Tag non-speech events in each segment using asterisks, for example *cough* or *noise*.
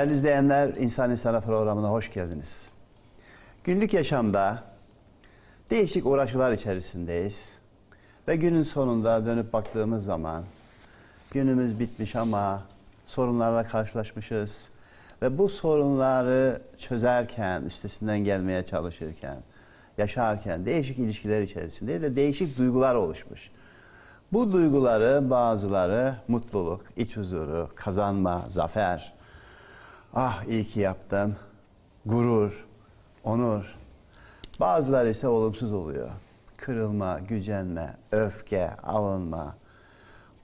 Değerli izleyenler, İnsan İnsana programına hoş geldiniz. Günlük yaşamda değişik uğraşılar içerisindeyiz. Ve günün sonunda dönüp baktığımız zaman günümüz bitmiş ama sorunlarla karşılaşmışız. Ve bu sorunları çözerken, üstesinden gelmeye çalışırken, yaşarken değişik ilişkiler içerisinde de değişik duygular oluşmuş. Bu duyguları bazıları mutluluk, iç huzuru, kazanma, zafer, ah iyi ki yaptım, gurur, onur. Bazıları ise olumsuz oluyor. Kırılma, gücenme, öfke, alınma.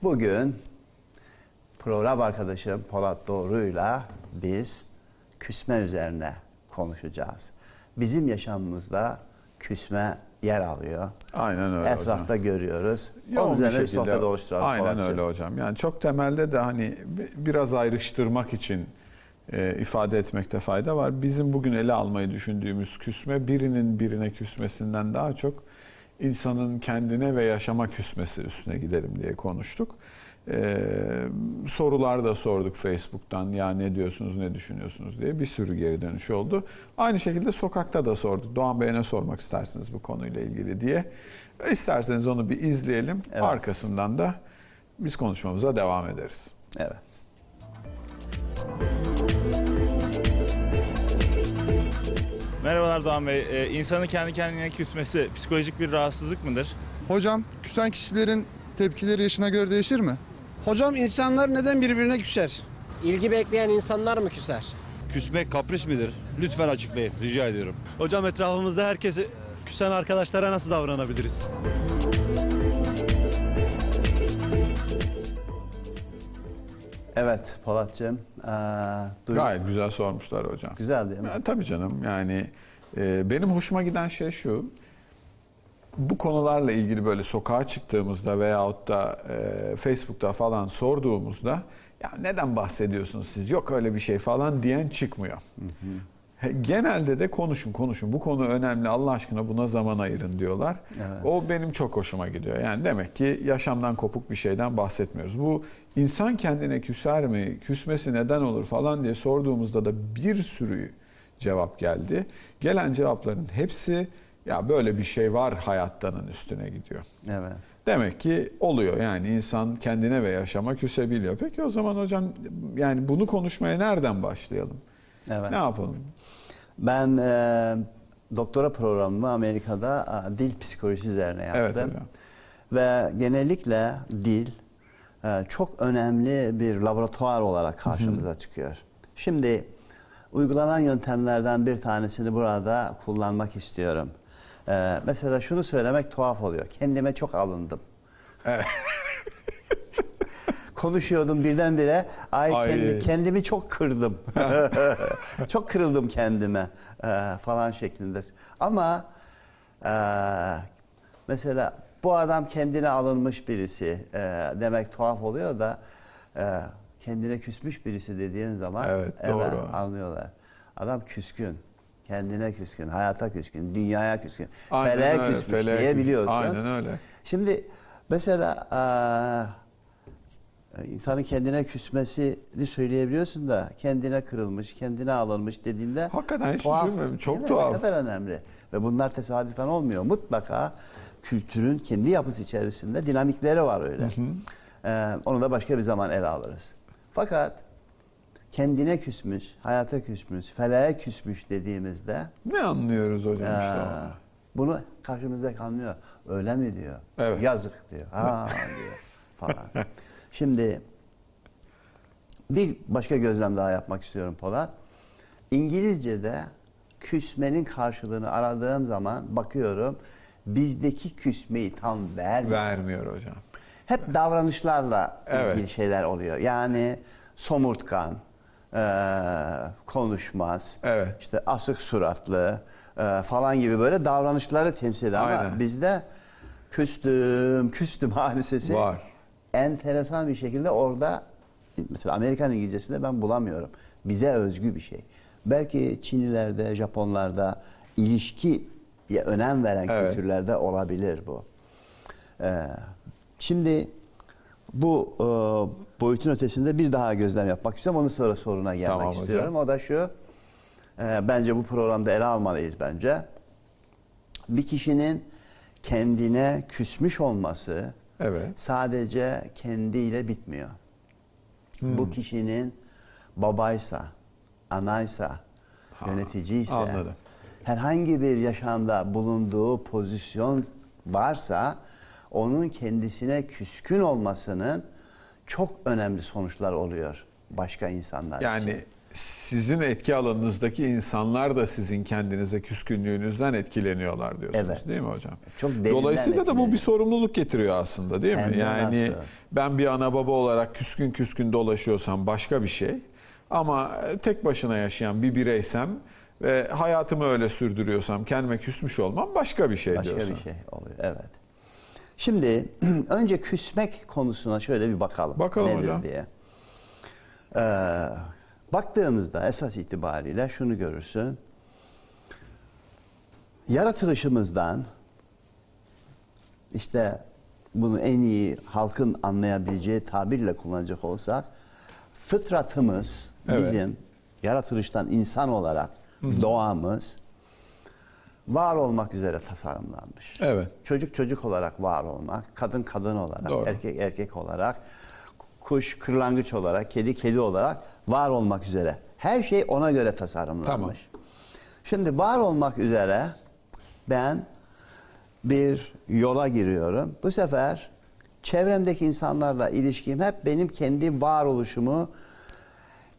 Bugün program arkadaşım Polat Doğru'yla biz küsme üzerine konuşacağız. Bizim yaşamımızda küsme yer alıyor. Aynen öyle Etrafta hocam. görüyoruz. Yoğun Onun üzerine bir şekilde- sohbet oluşturalım. Aynen Polatcığım. öyle hocam. Yani çok temelde de hani bi- biraz ayrıştırmak için e, ifade etmekte fayda var. Bizim bugün ele almayı düşündüğümüz küsme birinin birine küsmesinden daha çok insanın kendine ve yaşama küsmesi üstüne gidelim diye konuştuk. E, sorular da sorduk Facebook'tan ya ne diyorsunuz ne düşünüyorsunuz diye bir sürü geri dönüş oldu. Aynı şekilde sokakta da sorduk. Doğan Bey'e ne sormak istersiniz bu konuyla ilgili diye. İsterseniz onu bir izleyelim. Evet. Arkasından da biz konuşmamıza devam ederiz. Evet. Merhabalar Doğan Bey. Ee, insanın kendi kendine küsmesi psikolojik bir rahatsızlık mıdır? Hocam, küsen kişilerin tepkileri yaşına göre değişir mi? Hocam insanlar neden birbirine küser? İlgi bekleyen insanlar mı küser? Küsmek kapris midir? Lütfen açıklayın. Rica ediyorum. Hocam etrafımızda herkese küsen arkadaşlara nasıl davranabiliriz? Evet Polatcığım. Ee, Gayet güzel sormuşlar hocam. Güzel değil mi? Ya, tabii canım yani e, benim hoşuma giden şey şu. Bu konularla ilgili böyle sokağa çıktığımızda veyahut da e, Facebook'ta falan sorduğumuzda ya neden bahsediyorsunuz siz yok öyle bir şey falan diyen çıkmıyor. He, Genelde de konuşun konuşun bu konu önemli Allah aşkına buna zaman ayırın diyorlar. Evet. O benim çok hoşuma gidiyor. Yani demek ki yaşamdan kopuk bir şeyden bahsetmiyoruz. Bu insan kendine küser mi, küsmesi neden olur falan diye sorduğumuzda da bir sürü cevap geldi. Gelen cevapların hepsi ya böyle bir şey var hayattanın üstüne gidiyor. Evet. Demek ki oluyor yani insan kendine ve yaşama küsebiliyor. Peki o zaman hocam yani bunu konuşmaya nereden başlayalım? Evet. Ne yapalım? Ben e, doktora programımı Amerika'da e, dil psikolojisi üzerine yaptım. Evet hocam. Ve genellikle dil e, çok önemli bir laboratuvar olarak karşımıza çıkıyor. Şimdi uygulanan yöntemlerden bir tanesini burada kullanmak istiyorum. E, mesela şunu söylemek tuhaf oluyor. Kendime çok alındım. *laughs* Konuşuyordum birdenbire ay, Ay. kendi, kendimi çok kırdım. *laughs* *laughs* çok kırıldım kendime e, falan şeklinde. Ama e, mesela bu adam kendine alınmış birisi e, demek tuhaf oluyor da e, kendine küsmüş birisi dediğin zaman Evet, doğru. anlıyorlar. Adam küskün. Kendine küskün, hayata küskün, dünyaya küskün, Aynen feleğe öyle, küsmüş feleğe diyebiliyorsun. Aynen öyle. Şimdi mesela eee, insanın kendine küsmesini söyleyebiliyorsun da kendine kırılmış, kendine alınmış dediğinde Hakikaten hiç tuhaf, düşünmedim. Çok tuhaf. Ne kadar önemli. Ve bunlar tesadüfen olmuyor. Mutlaka kültürün kendi yapısı içerisinde dinamikleri var öyle. Eee, onu da başka bir zaman ele alırız. Fakat kendine küsmüş, hayata küsmüş, feleğe küsmüş dediğimizde Ne anlıyoruz hocam işte ee, orada? bunu karşımızdaki anlıyor. Öyle mi diyor. Evet. Yazık diyor. Ha diyor falan. *laughs* Şimdi bir başka gözlem daha yapmak istiyorum Polat. İngilizce'de küsmenin karşılığını aradığım zaman bakıyorum bizdeki küsmeyi tam vermiyor. Vermiyor hocam. Hep davranışlarla Evet. ilgili şeyler oluyor. Yani somurtkan, eee, konuşmaz, Evet. işte asık suratlı eee, falan gibi böyle davranışları temsil ediyor. Ama bizde küstüm, küstüm *laughs* hadisesi Var. Enteresan bir şekilde orada mesela Amerikan İngilizcesinde ben bulamıyorum. Bize özgü bir şey. Belki Çinlilerde, Japonlarda ilişkiye önem veren Evet. kültürlerde olabilir bu. Ee, şimdi bu e, boyutun ötesinde bir daha gözlem yapmak istiyorum. Onun sonra soruna gelmek Tamam hocam. istiyorum. O da şu. e, bence bu programda ele almalıyız bence. Bir kişinin kendine küsmüş olması Evet. sadece kendiyle bitmiyor. Hmm. Bu kişinin babaysa, anaysa, yöneticiyse, anladım. herhangi bir yaşamda bulunduğu pozisyon varsa onun kendisine küskün olmasının çok önemli sonuçlar oluyor başka insanlar için. Yani sizin etki alanınızdaki insanlar da sizin kendinize küskünlüğünüzden etkileniyorlar diyorsunuz Evet. değil mi hocam? Çok Dolayısıyla da bu bir sorumluluk getiriyor aslında değil mi? Kendine Yani nasıl? ben bir ana baba olarak küskün küskün dolaşıyorsam başka bir şey. Ama tek başına yaşayan bir bireysem ve hayatımı öyle sürdürüyorsam kendime küsmüş olmam başka bir şey Başka diyorsun. bir şey oluyor. Evet. Şimdi *clears throat* önce küsmek konusuna şöyle bir bakalım. Bakalım nedir hocam. diye. Ee, baktığınızda esas itibariyle şunu görürsün. Yaratılışımızdan işte bunu en iyi halkın anlayabileceği tabirle kullanacak olsak fıtratımız Evet. bizim yaratılıştan insan olarak doğamız var olmak üzere tasarımlanmış. Evet. Çocuk çocuk olarak var olmak, kadın kadın olarak, Doğru. erkek erkek olarak, kuş kırlangıç olarak, kedi kedi olarak var olmak üzere. Her şey ona göre tasarımlanmış. Tamam. Şimdi var olmak üzere ben bir yola giriyorum. Bu sefer çevremdeki insanlarla ilişkim hep benim kendi varoluşumu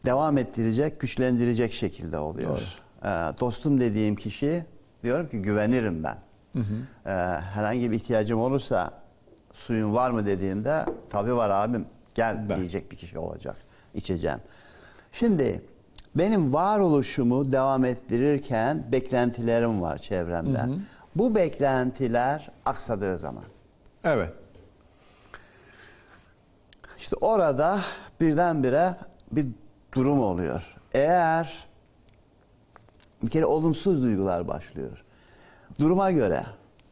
devam ettirecek, güçlendirecek şekilde oluyor. Ee, dostum dediğim kişi diyorum ki güvenirim ben. Ee, herhangi bir ihtiyacım olursa suyun var mı dediğimde tabii var abim gel Ben. diyecek bir kişi olacak. içeceğim. Şimdi benim varoluşumu devam ettirirken beklentilerim var çevremde. Bu beklentiler aksadığı zaman Evet. İşte orada birdenbire bir durum oluyor. Eğer bir kere olumsuz duygular başlıyor. Duruma göre,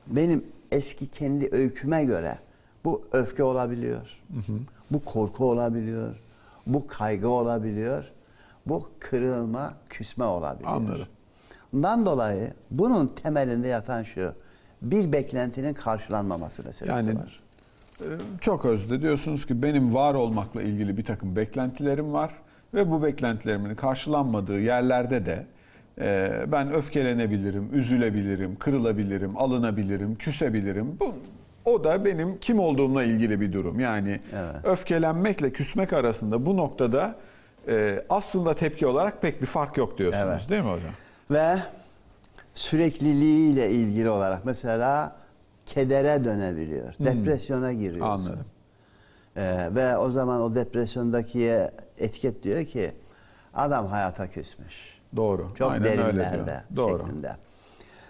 benim eski kendi öyküme göre bu öfke olabiliyor. Bu korku olabiliyor. Bu kaygı olabiliyor. Bu kırılma, küsme olabiliyor. Anladım. Bundan dolayı bunun temelinde yatan şu. Bir beklentinin karşılanmaması meselesi Yani var. Ee, Çok özde diyorsunuz ki benim var olmakla ilgili bir takım beklentilerim var ve bu beklentilerimin karşılanmadığı yerlerde de e, ben öfkelenebilirim, üzülebilirim, kırılabilirim, alınabilirim, küsebilirim. Bu o da benim kim olduğumla ilgili bir durum. Yani Evet. öfkelenmekle küsmek arasında bu noktada e, aslında tepki olarak pek bir fark yok diyorsunuz Evet. değil mi hocam? Ve sürekliliğiyle ilgili olarak mesela kedere dönebiliyor. Depresyona giriyorsun. Hmm. Anladım. Ee, ve o zaman o depresyondaki etiket diyor ki adam hayata küsmüş. Doğru. Çok Aynen öyle diyor. derinlerde Doğru. şeklinde.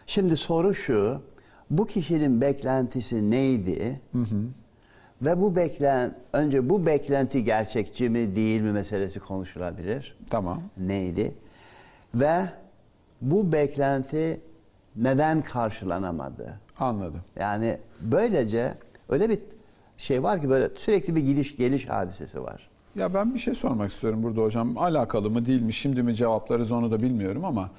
Şimdi soru şu. Bu kişinin beklentisi neydi? Ve bu beklen önce bu beklenti gerçekçi mi değil mi meselesi konuşulabilir. Tamam. Neydi? Ve bu beklenti neden karşılanamadı? Anladım. Yani böylece öyle bir şey var ki böyle sürekli bir gidiş geliş hadisesi var. Ya ben bir şey sormak istiyorum burada hocam. Alakalı mı değil mi? Şimdi mi cevaplarız onu da bilmiyorum ama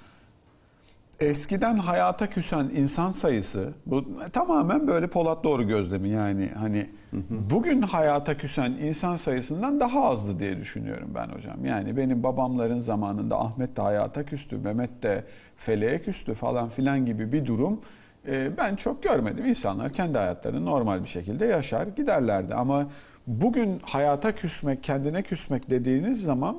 eskiden hayata küsen insan sayısı bu tamamen böyle Polat Doğru gözlemi yani hani bugün hayata küsen insan sayısından daha azdı diye düşünüyorum ben hocam. Yani benim babamların zamanında Ahmet de hayata küstü, Mehmet de feleğe küstü falan filan gibi bir durum e, ben çok görmedim. İnsanlar kendi hayatlarını normal bir şekilde yaşar giderlerdi ama bugün hayata küsmek, kendine küsmek dediğiniz zaman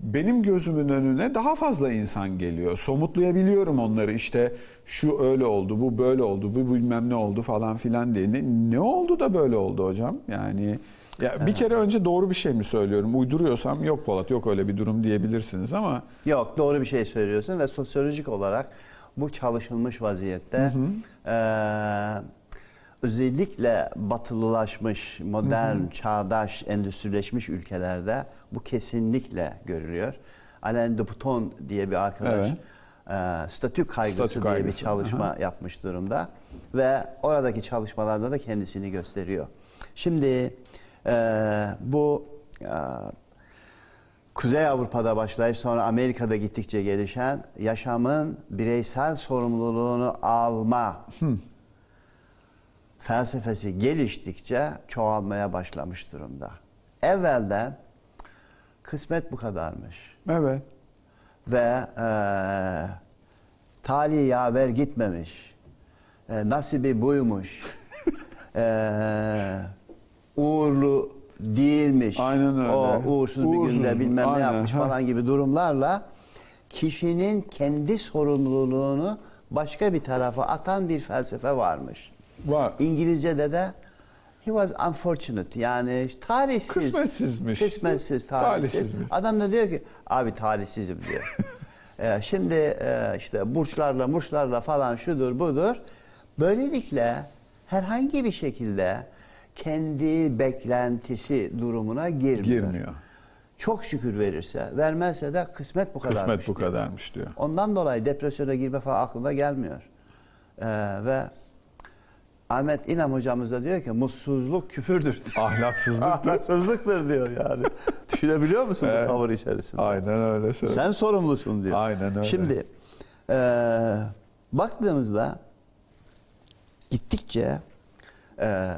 benim gözümün önüne daha fazla insan geliyor. Somutlayabiliyorum onları işte şu öyle oldu, bu böyle oldu, bu bilmem ne oldu falan filan diye. Ne, ne oldu da böyle oldu hocam? Yani ya bir kere önce doğru bir şey mi söylüyorum? Uyduruyorsam yok Polat yok öyle bir durum diyebilirsiniz ama Yok doğru bir şey söylüyorsun ve sosyolojik olarak bu çalışılmış vaziyette eee, özellikle batılılaşmış, modern, çağdaş, endüstrileşmiş ülkelerde bu kesinlikle görülüyor. Alain de Botton diye bir arkadaş Evet. eee, statü kaygısı Statü diye kaygısı, bir çalışma yapmış durumda ve oradaki çalışmalarda da kendisini gösteriyor. Şimdi Ee, bu e, Kuzey Avrupa'da başlayıp sonra Amerika'da gittikçe gelişen yaşamın bireysel sorumluluğunu alma felsefesi geliştikçe çoğalmaya başlamış durumda. Evvelden kısmet bu kadarmış Evet. ve e, tali yaver gitmemiş. E, nasibi buymuş. *laughs* e, uğurlu değilmiş. Aynen öyle. O uğursuz, bir günde Uğursuz, bilmem ne aynen, yapmış ha. falan gibi durumlarla kişinin kendi sorumluluğunu başka bir tarafa atan bir felsefe varmış. Var. İngilizce'de de he was unfortunate yani talihsiz. Kısmetsizmiş. Kısmetsiz, talihsiz. Adam da diyor ki abi talihsizim diyor. Ee, *laughs* şimdi e, işte burçlarla murçlarla falan şudur budur. Böylelikle herhangi bir şekilde kendi beklentisi durumuna girmiyor. Girmiyor. Çok şükür verirse, vermezse de kısmet bu kadarmış. Kısmet bu diyor. kadarmış diyor. Ondan dolayı depresyona girme falan aklına gelmiyor. Ee, ve Ahmet İnam hocamız da diyor ki mutsuzluk küfürdür. diyor. Ahlaksızlık. *laughs* Ahlaksızlıktır diyor yani. *laughs* Düşünebiliyor musun Evet. bu tavır içerisinde? Aynen öyle söylüyor. Sen sorumlusun diyor. Aynen öyle. Şimdi eee, baktığımızda gittikçe eee,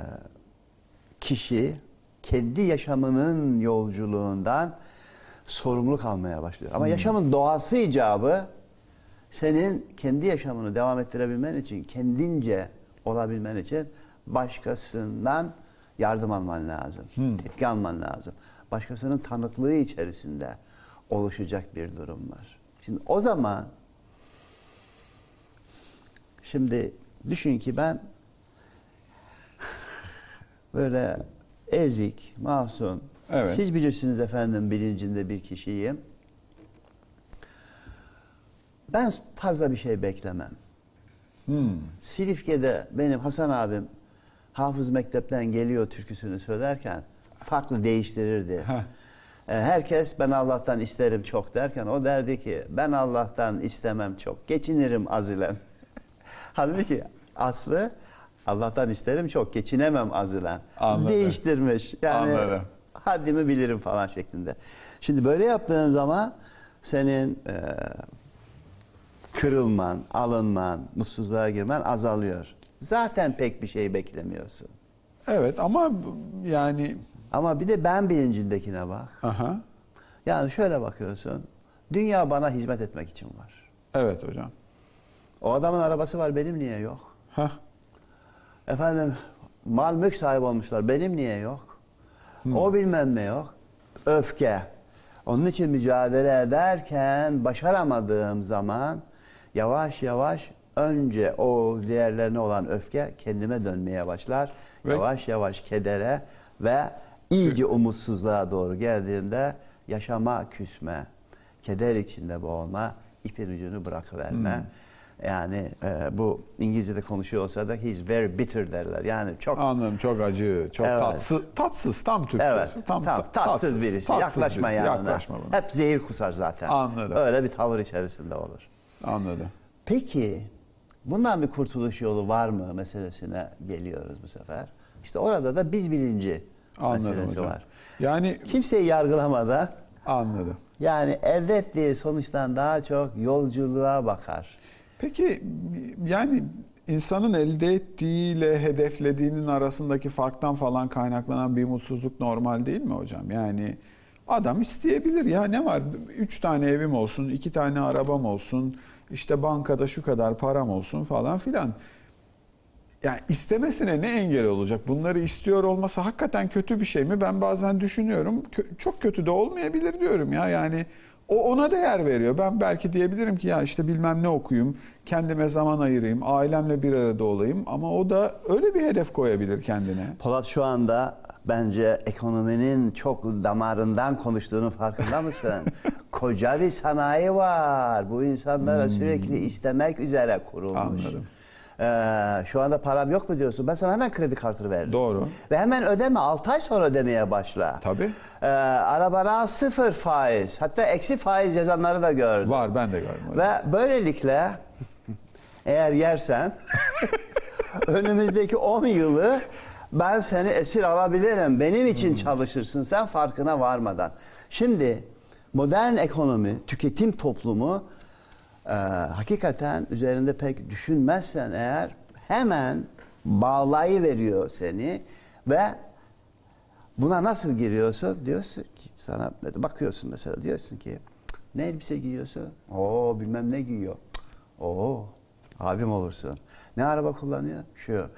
kişi kendi yaşamının yolculuğundan sorumluluk almaya başlıyor. Hmm. Ama yaşamın doğası icabı senin kendi yaşamını devam ettirebilmen için, kendince olabilmen için başkasından yardım alman lazım. Hmm. Tepki alman lazım. Başkasının tanıklığı içerisinde oluşacak bir durum var. Şimdi o zaman şimdi düşün ki ben *laughs* böyle ezik, mahzun, Evet. siz bilirsiniz efendim bilincinde bir kişiyim. Ben fazla bir şey beklemem. Hmm. Silifke'de benim Hasan abim Hafız Mektep'ten geliyor türküsünü söylerken farklı değiştirirdi. Ee, Herkes ben Allah'tan isterim çok derken o derdi ki ben Allah'tan istemem çok. Geçinirim azilen. *laughs* Halbuki aslı Allah'tan isterim çok. Geçinemem azilen. Anladım. Değiştirmiş. Yani Anladım. haddimi bilirim falan şeklinde. Şimdi böyle yaptığın zaman senin e, kırılman, alınman, mutsuzluğa girmen azalıyor. Zaten pek bir şey beklemiyorsun. Evet ama yani Ama bir de ben bilincindekine bak. aha. Yani şöyle bakıyorsun. Dünya bana hizmet etmek için var. Evet hocam. O adamın arabası var benim niye yok? Hah. Efendim mal mülk sahibi olmuşlar benim niye yok? O bilmem ne yok. Öfke. Onun için mücadele ederken başaramadığım zaman yavaş yavaş önce o diğerlerine olan öfke kendime dönmeye başlar. Ve- Yavaş yavaş kedere ve iyice umutsuzluğa doğru geldiğimde yaşama küsme, keder içinde boğulma, ipin ucunu bırakıverme. Yani e, bu İngilizce'de konuşuyor olsa da he's very bitter derler. Yani çok Anladım çok acı, çok Evet. tatsız, tatsız tam Türkçesi. Evet. Tam, Tam, ta- tatsız, birisi. tatsız yaklaşma birisi, yanına. Yaklaşma buna. Hep zehir kusar zaten. Anladım. Öyle bir tavır içerisinde olur. Anladım. Peki bundan bir kurtuluş yolu var mı meselesine geliyoruz bu sefer. İşte orada da biz bilinci Anladım meselesi hocam. var. Yani Kimseyi yargılamadan anladım. yani elde ettiği sonuçtan daha çok yolculuğa bakar. Peki yani insanın elde ettiğiyle hedeflediğinin arasındaki farktan falan kaynaklanan bir mutsuzluk normal değil mi hocam? Yani adam isteyebilir ya ne var? Üç tane evim olsun, iki tane arabam olsun, işte bankada şu kadar param olsun falan filan. Yani istemesine ne engel olacak? Bunları istiyor olması hakikaten kötü bir şey mi? Ben bazen düşünüyorum. Çok kötü de olmayabilir diyorum ya. Yani o ona değer veriyor. Ben belki diyebilirim ki ya işte bilmem ne okuyayım, kendime zaman ayırayım, ailemle bir arada olayım ama o da öyle bir hedef koyabilir kendine. Polat şu anda bence ekonominin çok damarından konuştuğunun farkında mısın? *laughs* Koca bir sanayi var. Bu insanlara sürekli istemek üzere kurulmuş. Anladım. Ee, şu anda param yok mu diyorsun? Ben sana hemen kredi kartını veririm. Doğru. Ve hemen ödeme. 6 ay sonra ödemeye başla. Tabii. Ee, arabana sıfır faiz. Hatta eksi faiz yazanları da gördüm. Var ben de gördüm. Ve böylelikle *laughs* eğer yersen *laughs* önümüzdeki 10 yılı Ben seni esir alabilirim. Benim için çalışırsın sen farkına varmadan. Şimdi modern ekonomi, tüketim toplumu e, hakikaten üzerinde pek düşünmezsen eğer hemen bağlayıveriyor seni ve buna nasıl giriyorsun? Diyorsun ki sana bakıyorsun mesela diyorsun ki ne elbise giyiyorsun? Oo bilmem ne giyiyor. Oo abim olursun. Ne araba kullanıyor? Şu.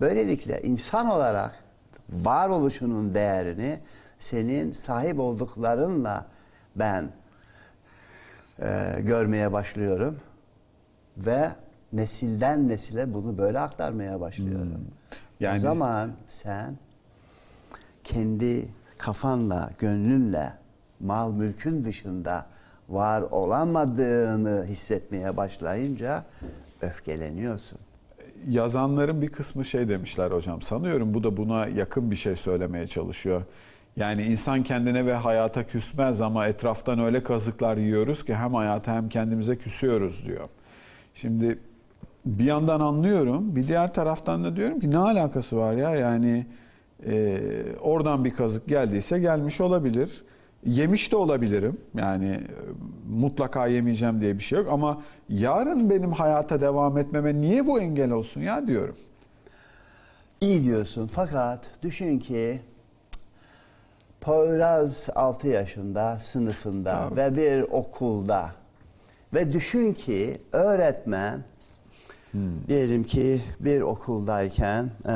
Böylelikle insan olarak varoluşunun değerini senin sahip olduklarınla ben e, görmeye başlıyorum ve nesilden nesile bunu böyle aktarmaya başlıyorum. Yani- o zaman sen kendi kafanla, gönlünle mal mülkün dışında var olamadığını hissetmeye başlayınca öfkeleniyorsun. yazanların bir kısmı şey demişler hocam. Sanıyorum bu da buna yakın bir şey söylemeye çalışıyor. Yani insan kendine ve hayata küsmez ama etraftan öyle kazıklar yiyoruz ki hem hayata hem kendimize küsüyoruz diyor. Şimdi bir yandan anlıyorum, bir diğer taraftan da diyorum ki ne alakası var ya yani e, oradan bir kazık geldiyse gelmiş olabilir. Yemiş de olabilirim. Yani e, mutlaka yemeyeceğim diye bir şey yok ama yarın benim hayata devam etmeme niye bu engel olsun ya diyorum. İyi diyorsun fakat düşün ki Poyraz 6 yaşında sınıfında Tabii. ve bir okulda ve düşün ki öğretmen diyelim ki bir okuldayken eee,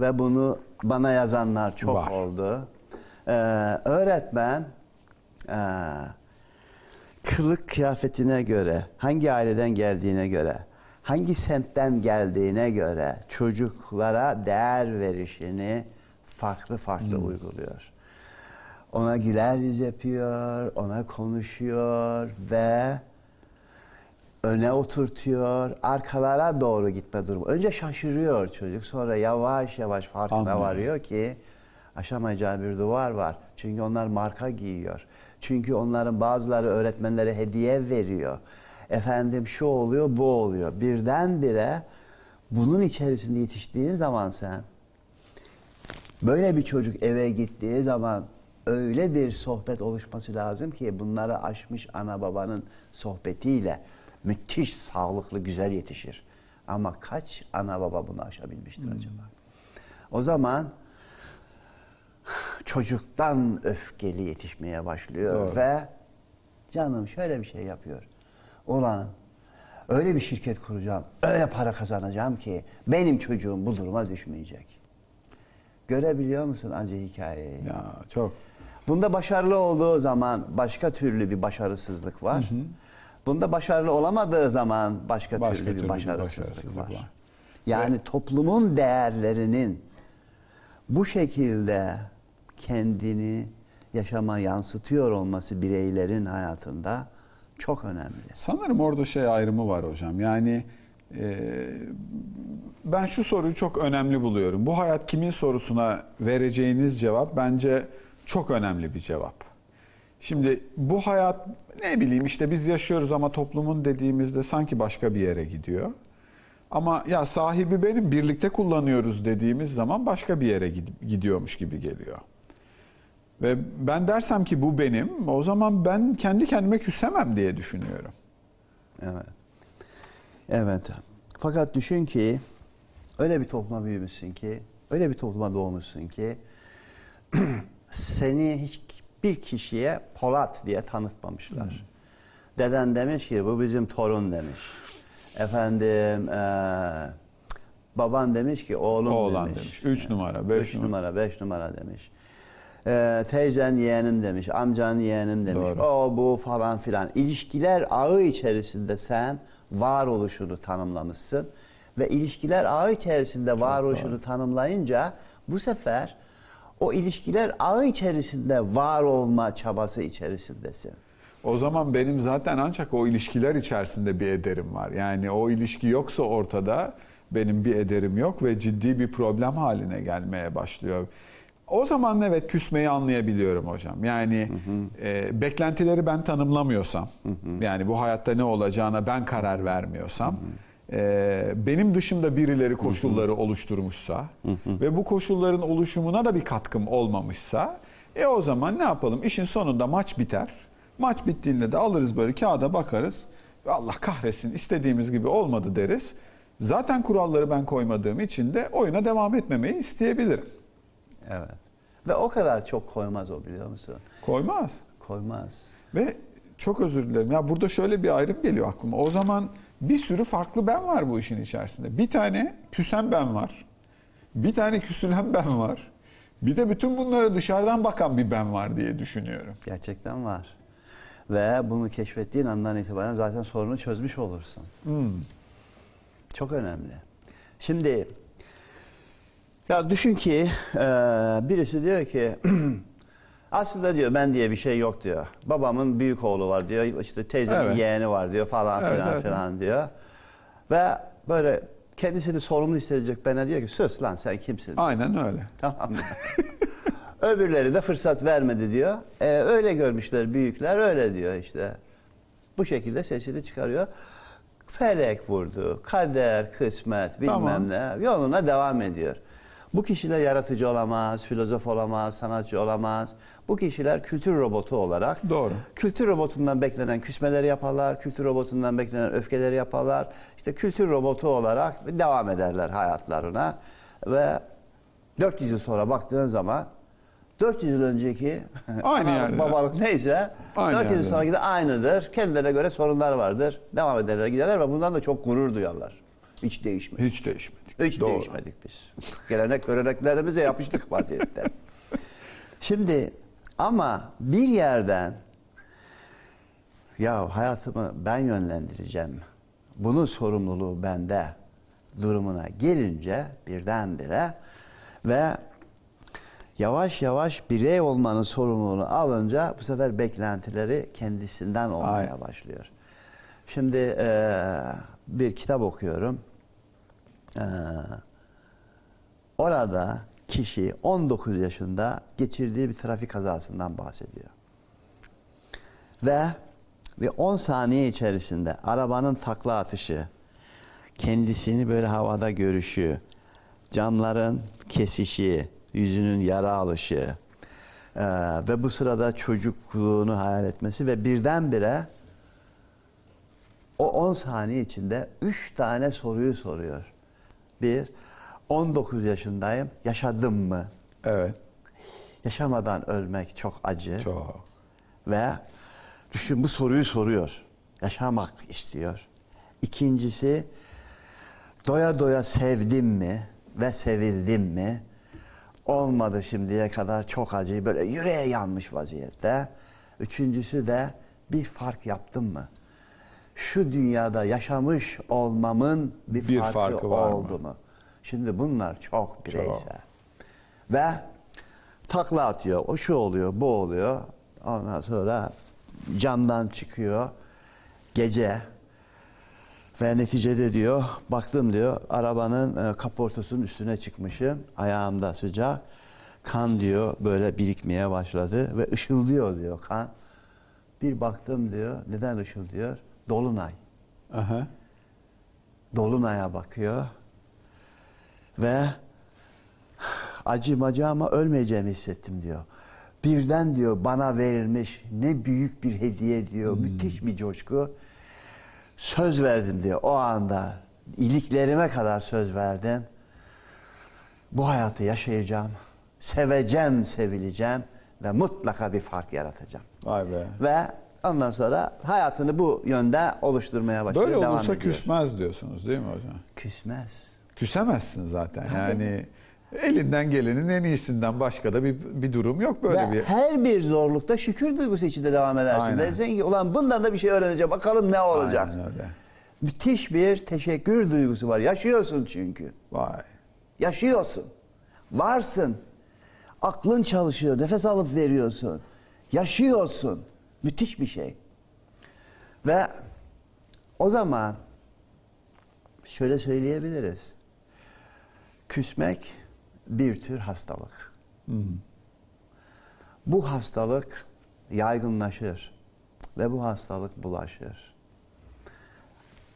ve bunu bana yazanlar çok Var. oldu. Eee, öğretmen eee, kılık kıyafetine göre, hangi aileden geldiğine göre, hangi semtten geldiğine göre çocuklara değer verişini farklı farklı uyguluyor. Ona güler yüz yapıyor, ona konuşuyor ve öne oturtuyor, arkalara doğru gitme durumu. Önce şaşırıyor çocuk, sonra yavaş yavaş farkına Anlıyor. varıyor ki aşamayacağı bir duvar var. Çünkü onlar marka giyiyor. Çünkü onların bazıları öğretmenlere hediye veriyor. Efendim şu oluyor, bu oluyor. Birdenbire bunun içerisinde yetiştiğin zaman sen Böyle bir çocuk eve gittiği zaman öyle bir sohbet oluşması lazım ki bunları aşmış ana babanın sohbetiyle müthiş sağlıklı güzel yetişir. Ama kaç ana baba bunu aşabilmiştir acaba? O zaman çocuktan öfkeli yetişmeye başlıyor Doğru. ve canım şöyle bir şey yapıyor. Ulan öyle bir şirket kuracağım, öyle para kazanacağım ki benim çocuğum bu duruma düşmeyecek. Görebiliyor musun acı hikayeyi? Ya çok. Bunda başarılı olduğu zaman başka türlü bir başarısızlık var. Bunda başarılı olamadığı zaman başka, Başka türlü bir türlü bir başarısızlık, başarısızlık var. var. Yani toplumun değerlerinin bu şekilde kendini yaşama yansıtıyor olması bireylerin hayatında çok önemli. Sanırım orada şey ayrımı var hocam. Yani ben şu soruyu çok önemli buluyorum. Bu hayat kimin sorusuna vereceğiniz cevap bence çok önemli bir cevap. Şimdi bu hayat ne bileyim işte biz yaşıyoruz ama toplumun dediğimizde sanki başka bir yere gidiyor. Ama ya sahibi benim birlikte kullanıyoruz dediğimiz zaman başka bir yere gid- gidiyormuş gibi geliyor. Ve ben dersem ki bu benim o zaman ben kendi kendime küsemem diye düşünüyorum. Evet. Evet. Fakat düşün ki öyle bir topluma büyümüşsün ki, öyle bir topluma doğmuşsun ki *clears throat* seni hiçbir kişiye Polat diye tanıtmamışlar. Deden demiş ki bu bizim torun demiş. Efendim eee, baban demiş ki oğlum Oğlan demiş. demiş. Üç numara, beş Üç numara. numara, beş numara demiş. Ee, teyzen yeğenim demiş, amcan yeğenim demiş. Doğru. O bu falan filan. İlişkiler ağı içerisinde sen varoluşunu tanımlamışsın. Ve ilişkiler ağı içerisinde varoluşunu tanımlayınca bu sefer o ilişkiler ağı içerisinde var olma çabası içerisindesin. O zaman benim zaten ancak o ilişkiler içerisinde bir ederim var. Yani o ilişki yoksa ortada benim bir ederim yok ve ciddi bir problem haline gelmeye başlıyor. O zaman evet küsmeyi anlayabiliyorum hocam. Yani e, beklentileri ben tanımlamıyorsam, yani bu hayatta ne olacağına ben karar vermiyorsam, e, benim dışımda birileri koşulları oluşturmuşsa ve bu koşulların oluşumuna da bir katkım olmamışsa e o zaman ne yapalım? İşin sonunda maç biter. Maç bittiğinde de alırız böyle kağıda bakarız. Allah kahretsin istediğimiz gibi olmadı deriz. Zaten kuralları ben koymadığım için de oyuna devam etmemeyi isteyebilirim. Evet. Ve o kadar çok koymaz o biliyor musun? Koymaz. Koymaz. Ve çok özür dilerim. Ya burada şöyle bir ayrım geliyor aklıma. O zaman bir sürü farklı ben var bu işin içerisinde. Bir tane küsen ben var. Bir tane küsülen ben var. Bir de bütün bunlara dışarıdan bakan bir ben var diye düşünüyorum. Gerçekten var. Ve bunu keşfettiğin andan itibaren zaten sorunu çözmüş olursun. Çok önemli. Şimdi ya düşün ki e, birisi diyor ki *clears throat* aslında diyor ben diye bir şey yok diyor. Babamın büyük oğlu var diyor. işte teyzemin Evet. yeğeni var diyor falan Evet, filan evet, filan diyor. Ve böyle kendisini sorumlu hissedecek bana diyor ki sus lan sen kimsin? Aynen öyle. *laughs* Tamam? Öbürleri de fırsat vermedi diyor. Ee, öyle görmüşler büyükler öyle diyor işte. Bu şekilde sesini çıkarıyor. Felek vurdu, kader, kısmet bilmem Tamam. ne yoluna devam ediyor. Bu kişiler yaratıcı olamaz, filozof olamaz, sanatçı olamaz. Bu kişiler kültür robotu olarak Doğru. kültür robotundan beklenen küsmeleri yaparlar, kültür robotundan beklenen öfkeleri yaparlar. İşte kültür robotu olarak devam ederler hayatlarına ve 400 yıl sonra baktığın zaman 400 yıl önceki Aynı *laughs* babalık neyse Aynı 400 yıl sonraki de aynıdır. Kendilerine göre sorunlar vardır. Devam ederler giderler ve bundan da çok gurur duyarlar. Hiç değişmedi. Hiç değişmedik. Hiç Doğru. değişmedik biz. Gelenek göreneklerimize yapıştık vaziyette. *laughs* Şimdi ama bir yerden ya hayatımı ben yönlendireceğim. Bunun sorumluluğu bende durumuna gelince birdenbire ve yavaş yavaş birey olmanın sorumluluğunu alınca bu sefer beklentileri kendisinden olmaya Aynen. başlıyor. Şimdi eee, bir kitap okuyorum. Ee, orada kişi 19 yaşında geçirdiği bir trafik kazasından bahsediyor. Ve bir 10 saniye içerisinde arabanın takla atışı, kendisini böyle havada görüşü, camların kesişi, yüzünün yara alışı ee, ve bu sırada çocukluğunu hayal etmesi ve birdenbire o 10 saniye içinde 3 tane soruyu soruyor. Bir, 19 yaşındayım, yaşadım mı? Evet. Yaşamadan ölmek çok acı. Çok. Ve düşün bu soruyu soruyor. Yaşamak istiyor. İkincisi, doya doya sevdim mi ve sevildim mi? Olmadı şimdiye kadar çok acı, böyle yüreğe yanmış vaziyette. Üçüncüsü de bir fark yaptım mı? Şu dünyada yaşamış olmamın bir, Bir farkı, farkı var oldu mu? Şimdi bunlar çok bireysel. Ve takla atıyor. O şu oluyor, bu oluyor. Ondan sonra camdan çıkıyor. Gece ve neticede diyor, baktım diyor, arabanın e, kaportosunun üstüne çıkmışım. Ayağımda sıcak. Kan diyor böyle birikmeye başladı ve ışıldıyor diyor kan. Bir baktım diyor, neden ışıldıyor? Dolunay. Aha. Dolunay'a bakıyor ve acı macı ama ölmeyeceğimi hissettim diyor. Birden diyor bana verilmiş ne büyük bir hediye diyor. Müthiş bir coşku. Söz verdim diyor o anda. iliklerime kadar söz verdim. Bu hayatı yaşayacağım. Seveceğim, sevileceğim ve mutlaka bir fark yaratacağım. Vay be. Ve ondan sonra hayatını bu yönde oluşturmaya başlıyor. Böyle devam olursa ediyor. küsmez diyorsunuz değil mi hocam? Küsmez. Küsemezsin zaten. Yani elinden gelenin en iyisinden başka da bir, bir durum yok böyle Ve bir. her bir zorlukta şükür duygusu içinde devam edersin. Aynen. Dersin ki ulan bundan da bir şey öğreneceğim. Bakalım ne olacak. Aynen öyle. Müthiş bir teşekkür duygusu var. Yaşıyorsun çünkü. Vay. Yaşıyorsun. Varsın. Aklın çalışıyor. Nefes alıp veriyorsun. Yaşıyorsun. Müthiş bir şey. Ve o zaman şöyle söyleyebiliriz. Küsmek bir tür hastalık. Bu hastalık yaygınlaşır ve bu hastalık bulaşır.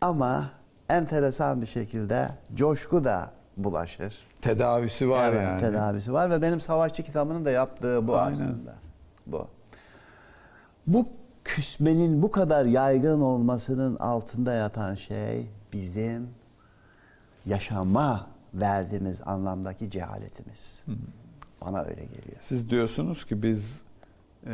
Ama enteresan bir şekilde coşku da bulaşır. Tedavisi var Evet, yani. Tedavisi var ve benim savaşçı kitabının da yaptığı bu Aynen. aslında. Bu. Bu küsmenin bu kadar yaygın olmasının altında yatan şey bizim yaşama verdiğimiz anlamdaki cehaletimiz. Bana öyle geliyor. Siz diyorsunuz ki biz e,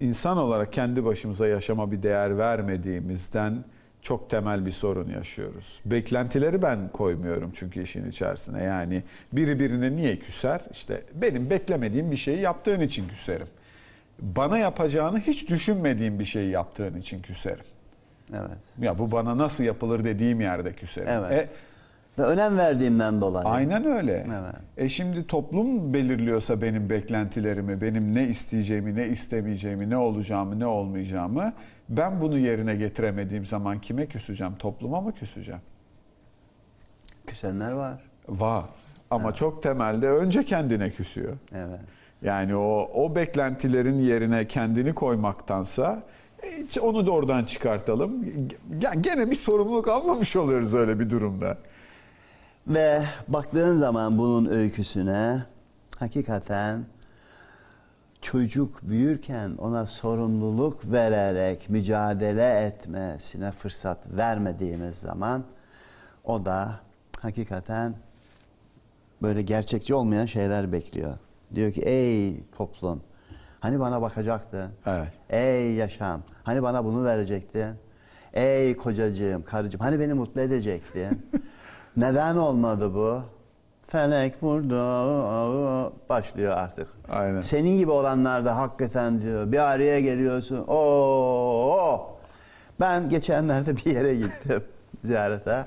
insan olarak kendi başımıza yaşama bir değer vermediğimizden çok temel bir sorun yaşıyoruz. Beklentileri ben koymuyorum çünkü işin içerisine. Yani biri birine niye küser? İşte benim beklemediğim bir şeyi yaptığın için küserim. Bana yapacağını hiç düşünmediğim bir şeyi yaptığın için küserim. Evet. Ya bu bana nasıl yapılır dediğim yerde küserim. Evet. E, Ve önem verdiğimden dolayı. Aynen öyle. Evet. E şimdi toplum belirliyorsa benim beklentilerimi, benim ne isteyeceğimi, ne istemeyeceğimi, ne olacağımı, ne olmayacağımı ben bunu yerine getiremediğim zaman kime küseceğim? Topluma mı küseceğim? Küsenler var. Var. Ama çok temelde önce kendine küsüyor. Evet. Yani o o beklentilerin yerine kendini koymaktansa onu da oradan çıkartalım. G- Gene bir sorumluluk almamış oluyoruz öyle bir durumda. Ve baktığın zaman bunun öyküsüne hakikaten çocuk büyürken ona sorumluluk vererek mücadele etmesine fırsat vermediğimiz zaman o da hakikaten böyle gerçekçi olmayan şeyler bekliyor. Diyor ki ey toplum hani bana bakacaktın. Evet. Ey yaşam hani bana bunu verecektin. Ey kocacığım, karıcığım hani beni mutlu edecektin. *laughs* Neden olmadı bu? Felek vurdu başlıyor artık. Aynen. Senin gibi olanlar da hakikaten diyor bir araya geliyorsun. Oo! Ben geçenlerde bir yere gittim *laughs* ziyarete.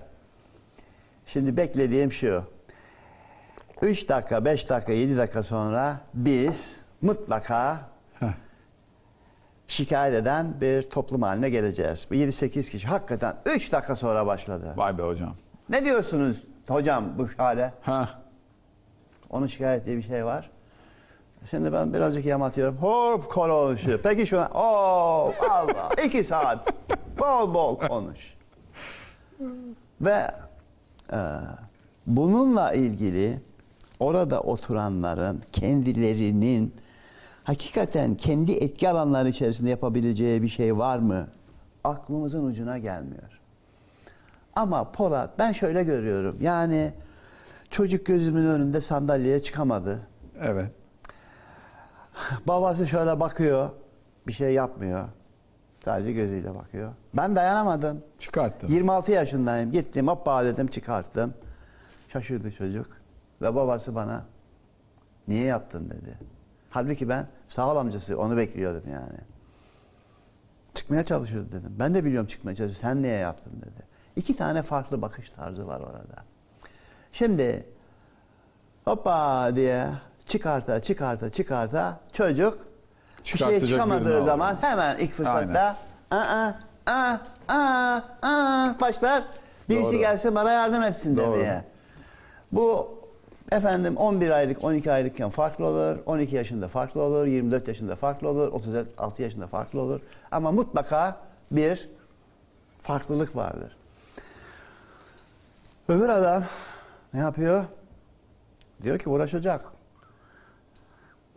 Şimdi beklediğim şu. 3 dakika, 5 dakika, 7 dakika sonra biz mutlaka Heh. şikayet eden bir toplum haline geleceğiz. 7-8 kişi hakikaten 3 dakika sonra başladı. Vay be hocam. Ne diyorsunuz hocam bu hale? Ha. Onun şikayet diye bir şey var. Şimdi ben birazcık yamatıyorum. Hop konuşuyor. Peki şuna. Oo Allah. iki saat. Bol bol konuş. Ve e, bununla ilgili orada oturanların kendilerinin hakikaten kendi etki alanları içerisinde yapabileceği bir şey var mı? Aklımızın ucuna gelmiyor. Ama Polat ben şöyle görüyorum. Yani çocuk gözümün önünde sandalyeye çıkamadı. Evet. Babası şöyle bakıyor. Bir şey yapmıyor. Sadece gözüyle bakıyor. Ben dayanamadım. Çıkarttın. 26 yaşındayım. Gittim hoppa dedim çıkarttım. Şaşırdı çocuk. Ve babası bana niye yaptın dedi. Halbuki ben sağ ol amcası onu bekliyordum yani. Çıkmaya çalışıyordu dedim. Ben de biliyorum çıkmaya çalışıyor. Sen niye yaptın dedi. İki tane farklı bakış tarzı var orada. Şimdi hoppa diye çıkarta çıkarta çıkarta çocuk bir şeye çıkamadığı zaman alıyor. hemen ilk fırsatta aa, aa, aa, aa, başlar. Birisi Doğru. gelsin bana yardım etsin Doğru. demeye. Bu efendim 11 aylık 12 aylıkken farklı olur. 12 yaşında farklı olur. 24 yaşında farklı olur. 36 yaşında farklı olur. Ama mutlaka bir farklılık vardır. Öbür adam ne yapıyor? Diyor ki uğraşacak.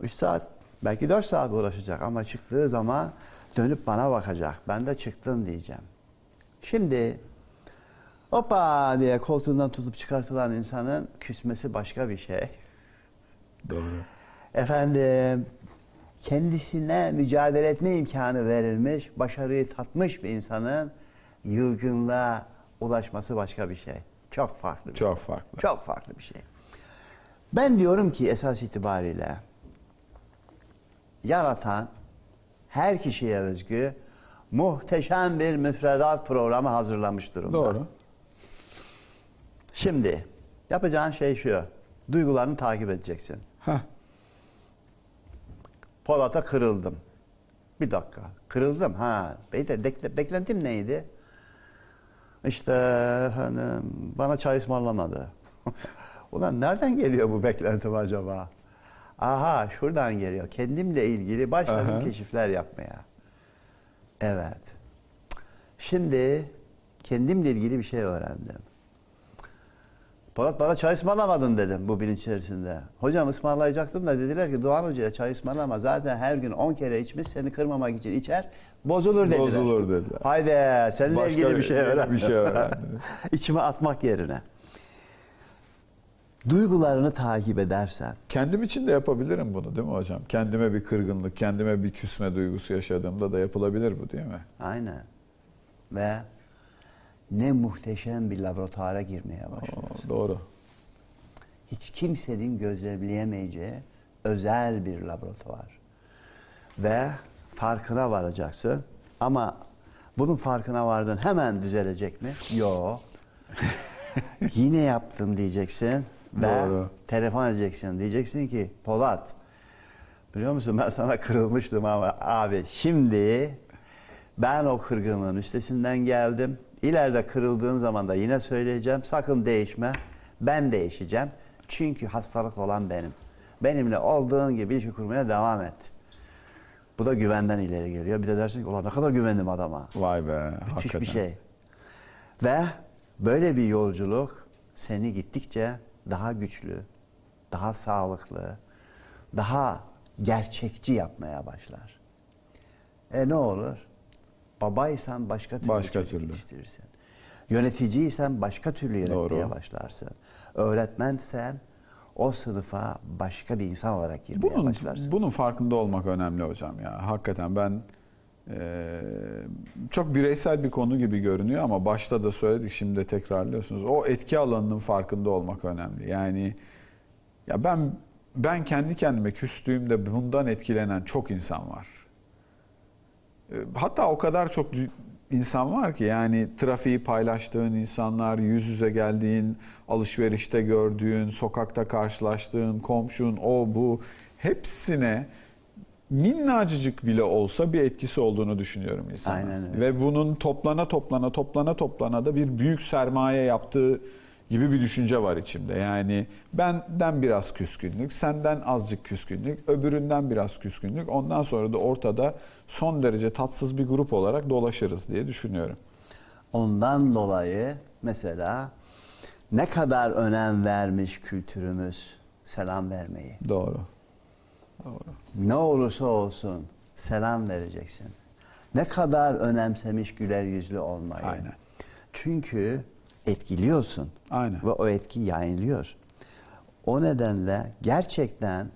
3 saat, belki 4 saat uğraşacak ama çıktığı zaman dönüp bana bakacak. Ben de çıktım diyeceğim. Şimdi hoppa diye koltuğundan tutup çıkartılan insanın küsmesi başka bir şey. Doğru. Efendim kendisine mücadele etme imkanı verilmiş, başarıyı tatmış bir insanın yılgınlığa ulaşması başka bir şey. Çok farklı. bir Çok farklı. çok farklı bir şey. Ben diyorum ki esas itibariyle yaratan her kişiye özgü muhteşem bir müfredat programı hazırlamış durumda. Doğru. Şimdi yapacağın şey şu. Duygularını takip edeceksin. Heh. Polat'a kırıldım. Bir dakika. Kırıldım. Ha. Bey de bekle- beklentim neydi? İşte efendim bana çay ısmarlamadı. *laughs* Ulan nereden geliyor bu beklentim acaba? Aha şuradan geliyor. Kendimle ilgili başladım Aha. keşifler yapmaya. Evet. Şimdi kendimle ilgili bir şey öğrendim. Polat bana çay ısmarlamadın dedim bu bilinç içerisinde. Hocam ısmarlayacaktım da dediler ki Doğan Hoca'ya çay ısmarlama. Zaten her gün 10 kere içmiş seni kırmamak için içer bozulur dediler. Bozulur dediler. Haydi seninle Başka ilgili bir şey öğren. bir şey öğrendiniz. *laughs* İçime atmak yerine. Duygularını takip edersen Kendim için de yapabilirim bunu değil mi hocam? Kendime bir kırgınlık, kendime bir küsme duygusu yaşadığımda da yapılabilir bu değil mi? aynen ve ne muhteşem bir laboratuvara girmeye başlıyorsun. Oo, doğru. hiç kimsenin gözlemleyemeyeceği özel bir laboratuvar. Ve farkına varacaksın. Ama bunun farkına vardın hemen düzelecek mi? Yok. *laughs* Yine yaptım diyeceksin ve Doğru. telefon edeceksin. Diyeceksin ki Polat biliyor musun ben sana kırılmıştım ama abi şimdi ben o kırgınlığın üstesinden geldim. İleride kırıldığım zaman da yine söyleyeceğim. Sakın değişme. Ben değişeceğim. Çünkü hastalık olan benim. Benimle olduğun gibi ilişki kurmaya devam et. Bu da güvenden ileri geliyor. Bir de dersin ki ulan ne kadar güvendim adama. Vay be. Müthiş hakikaten. bir şey. Ve böyle bir yolculuk seni gittikçe daha güçlü, daha sağlıklı, daha gerçekçi yapmaya başlar. E ne olur? Babaysan başka türlü Başka türlü. yetiştirirsin. Yöneticiysen başka türlü yönetmeye Doğru. başlarsın. Öğretmensen o sınıfa başka bir insan olarak girmeye Bunun, başlarsın. bunun farkında olmak önemli hocam ya. Hakikaten ben eee, çok bireysel bir konu gibi görünüyor ama başta da söyledik şimdi de tekrarlıyorsunuz. O etki alanının farkında olmak önemli. Yani ya ben ben kendi kendime küstüğümde bundan etkilenen çok insan var. E, Hatta o kadar çok insan var ki yani trafiği paylaştığın insanlar, yüz yüze geldiğin, alışverişte gördüğün, sokakta karşılaştığın, komşun, o bu hepsine minnacıcık bile olsa bir etkisi olduğunu düşünüyorum insana. Aynen öyle. Ve bunun toplana toplana toplana toplana da bir büyük sermaye yaptığı gibi bir düşünce var içimde. Yani benden biraz küskünlük, senden azıcık küskünlük, öbüründen biraz küskünlük. Ondan sonra da ortada son derece tatsız bir grup olarak dolaşırız diye düşünüyorum. Ondan dolayı mesela ne kadar önem vermiş kültürümüz selam vermeyi. Doğru. Ne olursa olsun selam vereceksin. Ne kadar önemsemiş güler yüzlü olmayı. Aynen. Çünkü etkiliyorsun. Aynen. Ve o etki yayılıyor. O nedenle gerçekten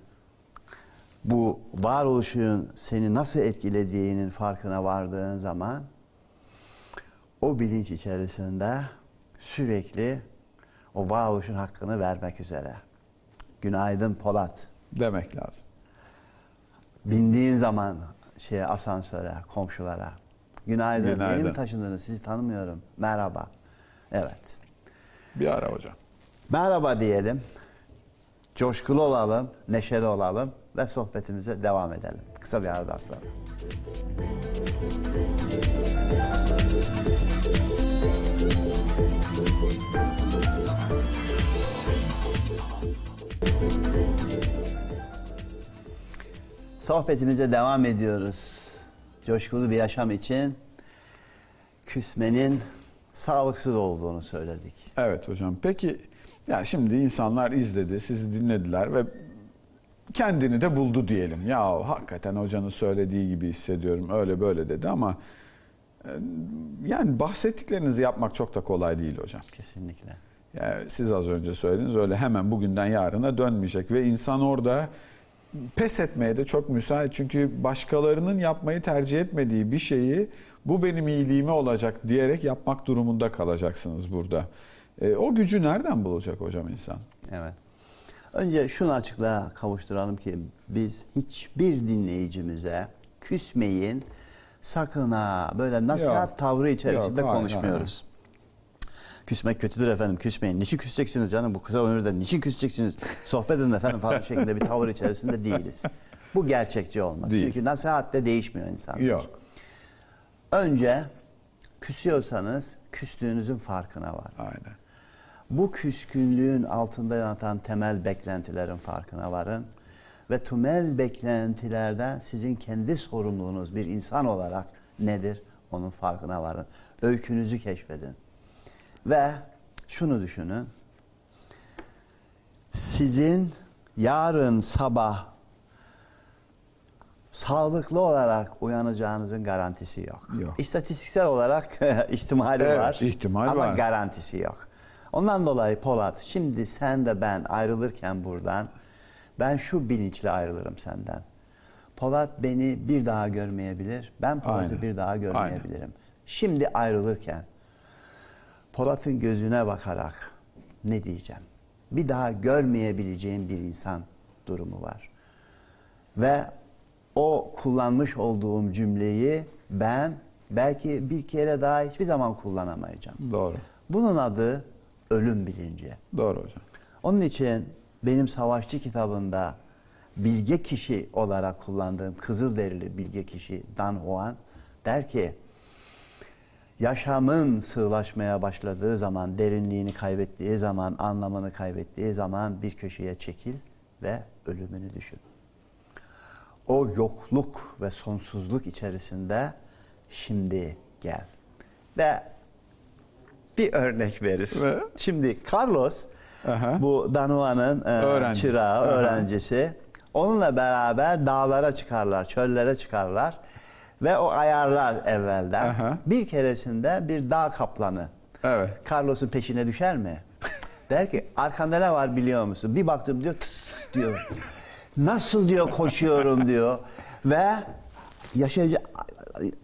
bu varoluşun seni nasıl etkilediğinin farkına vardığın zaman o bilinç içerisinde sürekli o varoluşun hakkını vermek üzere. Günaydın Polat. Demek lazım. Bindiğin zaman şeye asansöre, komşulara. Günaydın. Günaydın. Yeni mi taşındınız? Sizi tanımıyorum. Merhaba. Evet. Bir ara hocam. Merhaba diyelim. Coşkulu olalım, neşeli olalım ve sohbetimize devam edelim. Kısa bir aradan sonra. Sohbetimize devam ediyoruz. Coşkulu bir yaşam için küsmenin sağlıksız olduğunu söyledik. Evet hocam. Peki ya şimdi insanlar izledi, sizi dinlediler ve kendini de buldu diyelim. Ya hakikaten hocanın söylediği gibi hissediyorum. Öyle böyle dedi ama e, yani bahsettiklerinizi yapmak çok da kolay değil hocam. Kesinlikle. Yani siz az önce söylediniz öyle hemen bugünden yarına dönmeyecek ve insan orada pes etmeye de çok müsait. Çünkü başkalarının yapmayı tercih etmediği bir şeyi bu benim iyiliğime olacak diyerek yapmak durumunda kalacaksınız burada. E, o gücü nereden bulacak hocam insan? Evet. Önce şunu açıklığa kavuşturalım ki biz hiçbir dinleyicimize küsmeyin, sakın ha böyle nasihat Yok. tavrı içerisinde Yok, konuşmuyoruz. Küsmek kötüdür efendim küsmeyin. Niçin küseceksiniz canım bu kısa ömürde niçin küseceksiniz? Sohbet edin efendim falan *laughs* şeklinde bir tavır içerisinde değiliz. Bu gerçekçi olmaz. Değil. Çünkü nasihatle değişmiyor insan. Yok. Önce küsüyorsanız küstüğünüzün farkına var. Aynen. Bu küskünlüğün altında yatan temel beklentilerin farkına varın. Ve temel beklentilerden sizin kendi sorumluluğunuz bir insan olarak nedir? Onun farkına varın. Öykünüzü keşfedin. Ve şunu düşünün. Sizin yarın sabah sağlıklı olarak uyanacağınızın garantisi yok. Yok. İstatistiksel olarak *laughs* ihtimali Evet, var. ihtimal ama var. garantisi yok. Ondan dolayı Polat, şimdi sen de ben ayrılırken buradan ben şu bilinçle ayrılırım senden. Polat beni bir daha görmeyebilir. Ben Polat'ı Aynen. bir daha görmeyebilirim. Şimdi ayrılırken Polat'ın gözüne bakarak ne diyeceğim? Bir daha görmeyebileceğim bir insan durumu var. Ve o kullanmış olduğum cümleyi ben belki bir kere daha hiçbir zaman kullanamayacağım. Doğru. Bunun adı ölüm bilinci. Doğru hocam. Onun için benim savaşçı kitabında bilge kişi olarak kullandığım Kızılderili bilge kişi Dan Juan der ki yaşamın sığlaşmaya başladığı zaman, derinliğini kaybettiği zaman, anlamını kaybettiği zaman bir köşeye çekil ve ölümünü düşün. O yokluk ve sonsuzluk içerisinde şimdi gel. Ve bir örnek verir. Ve? Şimdi Carlos Aha. bu Danua'nın e, Öğrencisi. çırağı, Aha. öğrencisi. Onunla beraber dağlara çıkarlar, çöllere çıkarlar ve o ayarlar evvelden. Aha. Bir keresinde bir dağ kaplanı Evet. Carlos'un peşine düşer mi? *laughs* Der ki arkanda ne var biliyor musun? Bir baktım diyor tıs diyor. Nasıl diyor koşuyorum diyor. Ve yaşayacak,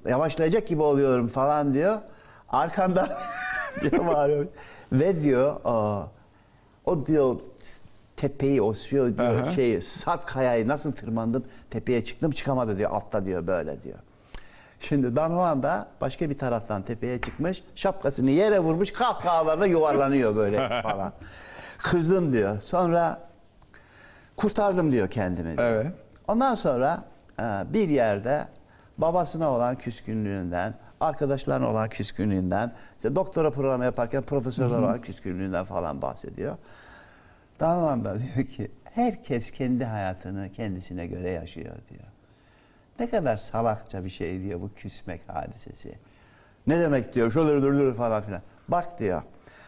yavaşlayacak gibi oluyorum falan diyor. Arkanda *laughs* diyor bağırıyor. Ve diyor o, o diyor tepeyi o diyor, diyor Aha. şey sarp kayayı nasıl tırmandım tepeye çıktım çıkamadı diyor altta diyor böyle diyor. Şimdi Dan Juan da başka bir taraftan tepeye çıkmış, şapkasını yere vurmuş, kahkahalarla yuvarlanıyor böyle *laughs* falan. Kızdım diyor. Sonra kurtardım diyor kendimi. Diyor. Evet. Ondan sonra e, bir yerde babasına olan küskünlüğünden, arkadaşlarına olan küskünlüğünden, işte doktora programı yaparken profesörler olan küskünlüğünden falan bahsediyor. Dan Juan da diyor ki herkes kendi hayatını kendisine göre yaşıyor diyor. Ne kadar salakça bir şey diyor bu küsmek hadisesi. Ne demek diyor şöyle dur dur falan filan. Bak diyor.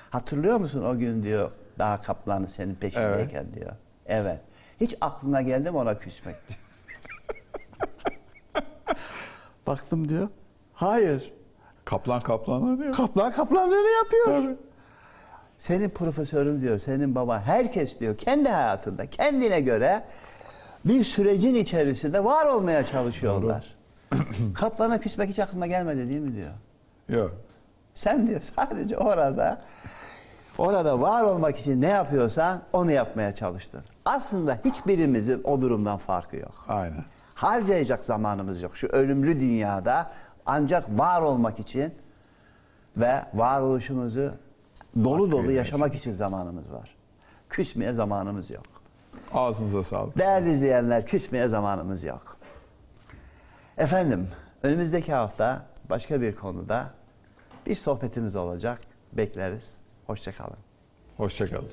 Hatırlıyor musun o gün diyor daha kaplanı senin peşindeyken diyor. Evet. Hiç aklına geldi mi ona küsmek diyor. *laughs* Baktım diyor. Hayır. Kaplan kaplanlar diyor. Kaplan kaplanları yapıyor. Senin profesörün diyor, senin baba, herkes diyor kendi hayatında kendine göre bir sürecin içerisinde var olmaya çalışıyorlar. Kaplana küsmek hiç aklına gelmedi değil mi diyor. Yok. Sen diyor sadece orada orada var olmak için ne yapıyorsan onu yapmaya çalıştın. Aslında hiçbirimizin o durumdan farkı yok. Aynen. Harcayacak zamanımız yok. Şu ölümlü dünyada ancak var olmak için ve varoluşumuzu dolu dolu yaşamak için zamanımız var. Küsmeye zamanımız yok. Ağzınıza sağlık. Değerli izleyenler küsmeye zamanımız yok. Efendim önümüzdeki hafta başka bir konuda bir sohbetimiz olacak. Bekleriz. Hoşçakalın. Hoşçakalın.